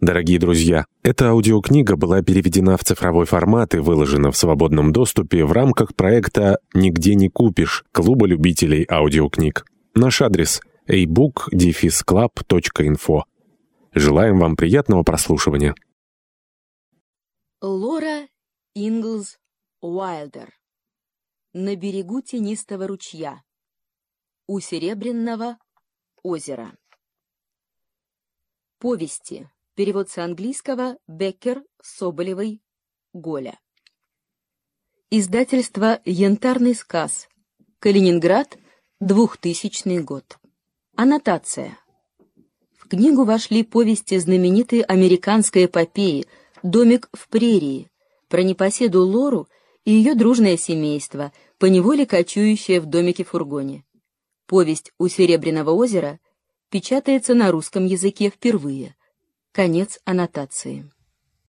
Дорогие друзья, эта аудиокнига была переведена в цифровой формат и выложена в свободном доступе в рамках проекта «Нигде не купишь» Клуба любителей аудиокниг. Наш адрес – ebook-club.info. Желаем вам приятного прослушивания. Лора Инглз Уайлдер На берегу тенистого ручья У Серебряного озера Повести Перевод с английского Беккер, Соболевой, Голя. Издательство «Янтарный сказ». Калининград, 2000 год. Аннотация. В книгу вошли повести знаменитой американской эпопеи «Домик в прерии» про непоседу Лору и ее дружное семейство, поневоле кочующее в домике-фургоне. Повесть «У Серебряного озера» печатается на русском языке впервые – Конец аннотации.